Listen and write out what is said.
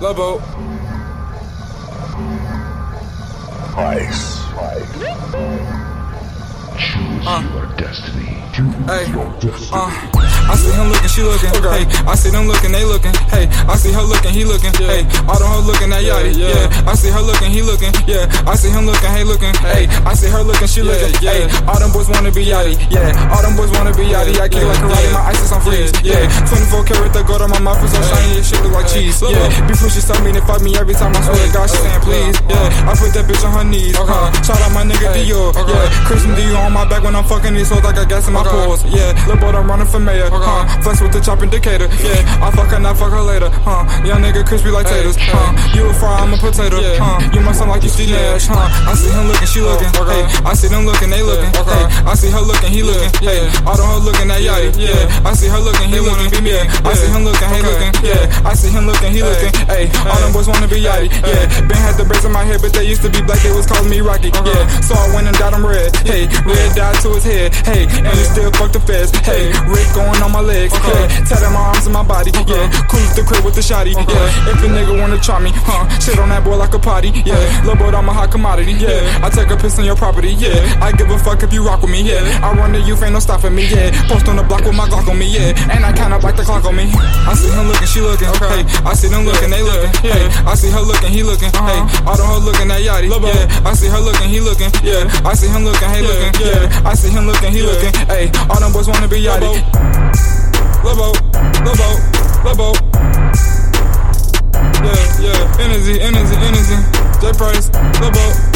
Lobo. Ice. Choose your destiny. Choose Hey, your destiny. Uh, I see him looking, she looking. Hey, I see them looking, they looking. Hey, I see her looking, he looking. Hey, all them hoes looking at Yachty. Yeah, I see her looking, he looking. Yeah, I see him looking, hey looking. Hey, I see her looking, she looking. Hey, all them boys wanna be Yachty. Yeah, all them boys wanna be Yachty. I kick like karate, my ice is on freeze. Yeah, 24 karat the gold on my mouth is so shiny, this shit look like cheese. Yeah, before she stop me, they fuck me every time I swear to God, she saying please. Yeah, I put that bitch on her knees. Huh? Shout out my nigga Dior. Yeah, Christian Dior on my back when I'm fucking these hoes like I gas in my pores. Yeah, little boy, I'm running for mayor. Uh, huh? Flex with the chop indicator. Yeah, I fuck her, not fuck her later. Huh? Young nigga crispy like taters. Huh? You a fry, I'm a potato. Huh? You must sound like you Steve Nash. Huh? I see him looking, she looking. Hey, I see them looking, they looking. Hey, I see her looking, he looking. Hey, all them hoes looking at Yachty. Yeah, I see her looking, he looking. Yeah, I see him looking, he looking. Yeah, I see him looking, he looking. Hey, all them boys wanna be Yachty. Yeah, Ben had the braids in my head, but they used to be black. They was calling me Rocky. Yeah, so I went and dyed him red. Hey, red dye to his head. Hey, and he still fuck the feds. Hey, Rick Owens on my legs. hey. Tell my with the shotty. Yeah, if a nigga wanna try me, huh? Shit on that boy like a potty. Yeah, lil' boy, I'm a hot commodity. Yeah, I take a piss on your property. Yeah, I give a fuck if you rock with me. Yeah, I run the youth, ain't no stopping me. Yeah, post on the block with my Glock on me. Yeah, and I kinda like the clock on me. I see him looking, she looking. Hey, I see them looking, they looking. Hey, I see her looking, he looking. Hey, all them hoes looking at Yachty. Yeah, I see her looking, he looking. Yeah, I see him looking, hey looking. Yeah, I see him looking, he looking. Hey, all them boys wanna be Yachty. Lobo, energy, energy, energy. J price, the boat.